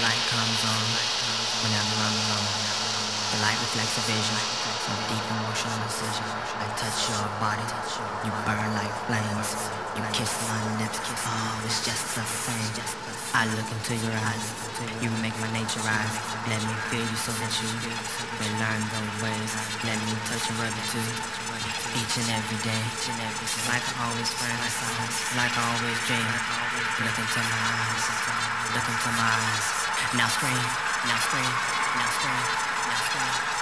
light comes on when I'm alone. The light reflects a vision of deep emotional incision. I touch your body, you burn like flames. You kiss my lips, oh, it's just the same. I look into your eyes, you make my nature rise. Let me feel you so that you will learn the ways. Let me touch your other too. Each and every day, like I always fantasize, like I always dream. Look into my eyes, look into my eyes. Now scream, now scream, now scream, now scream.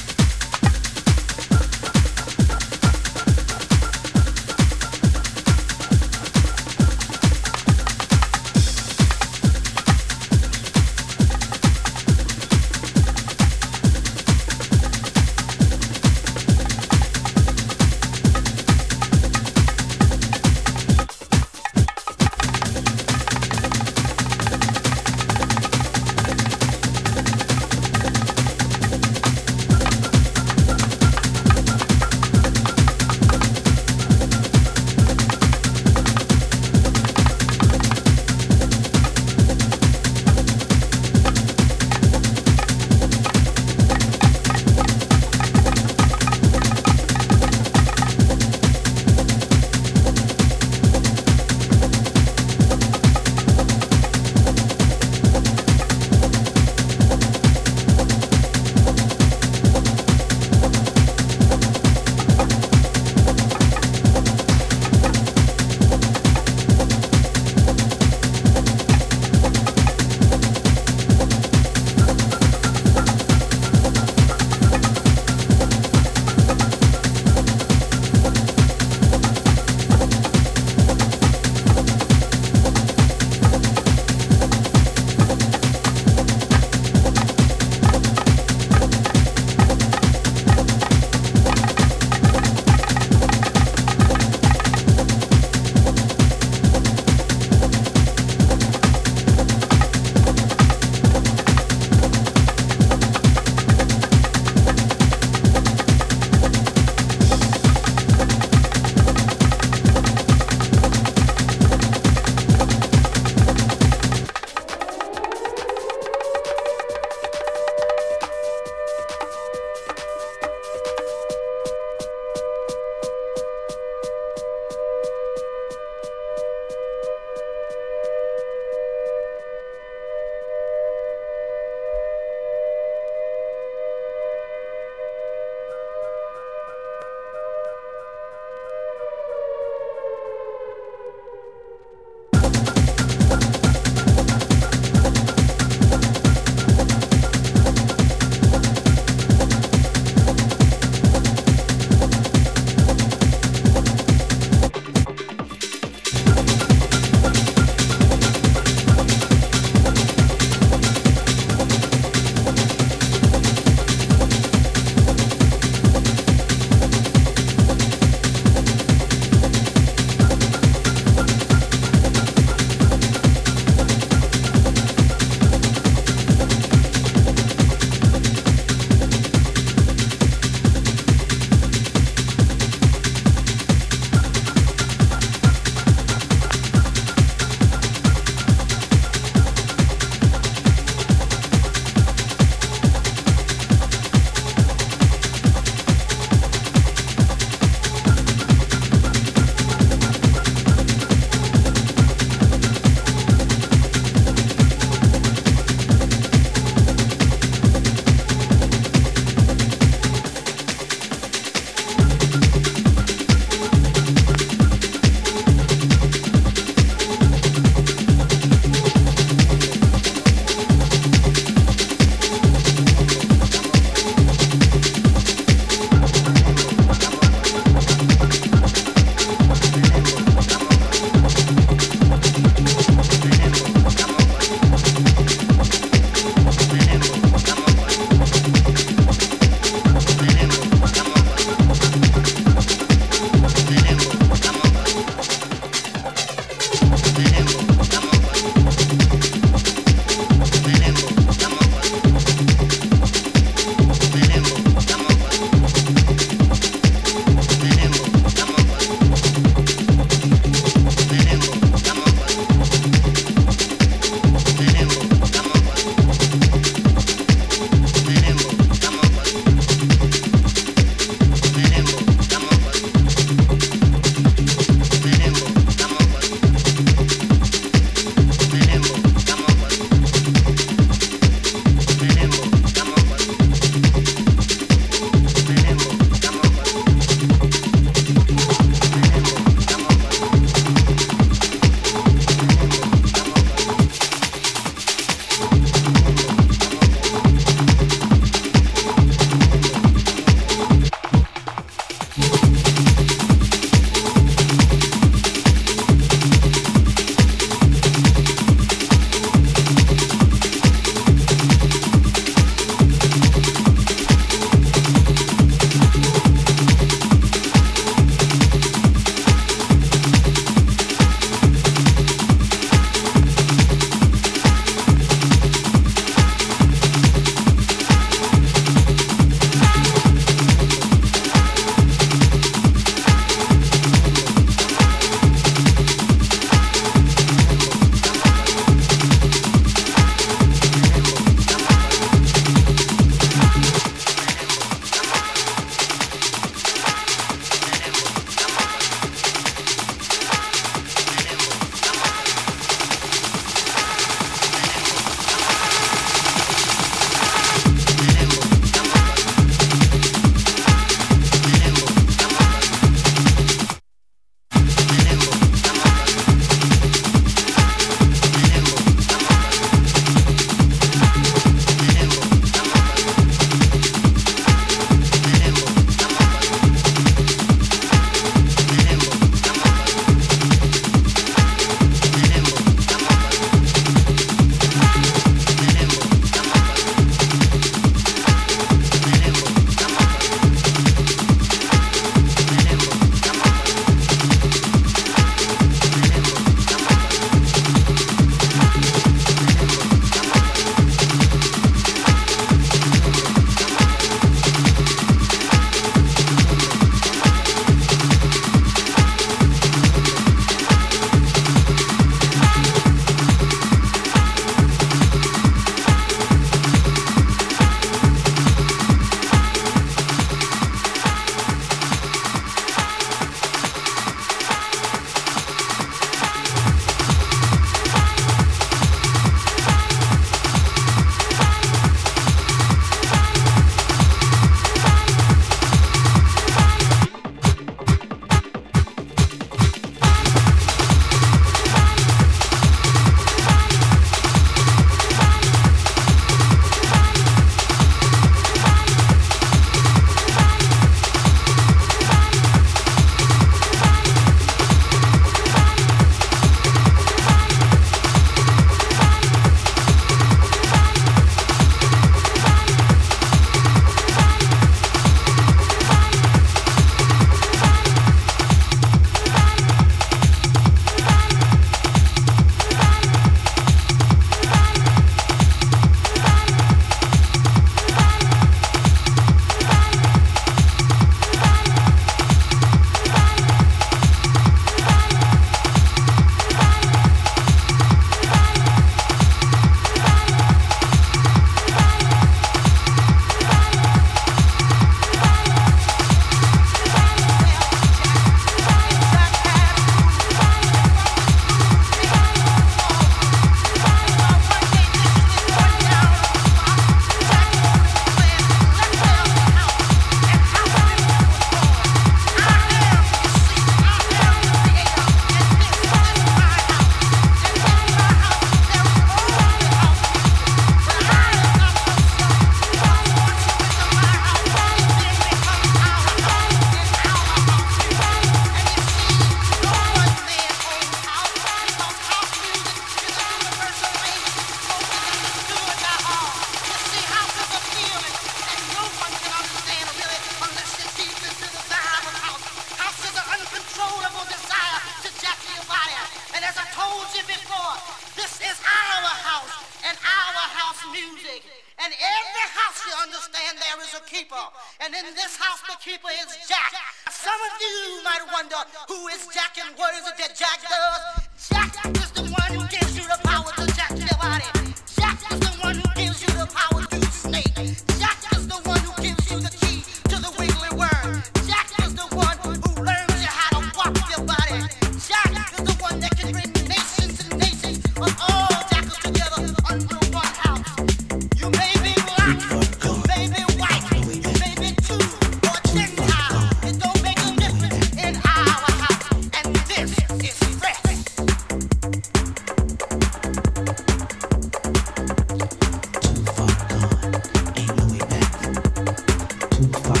Free.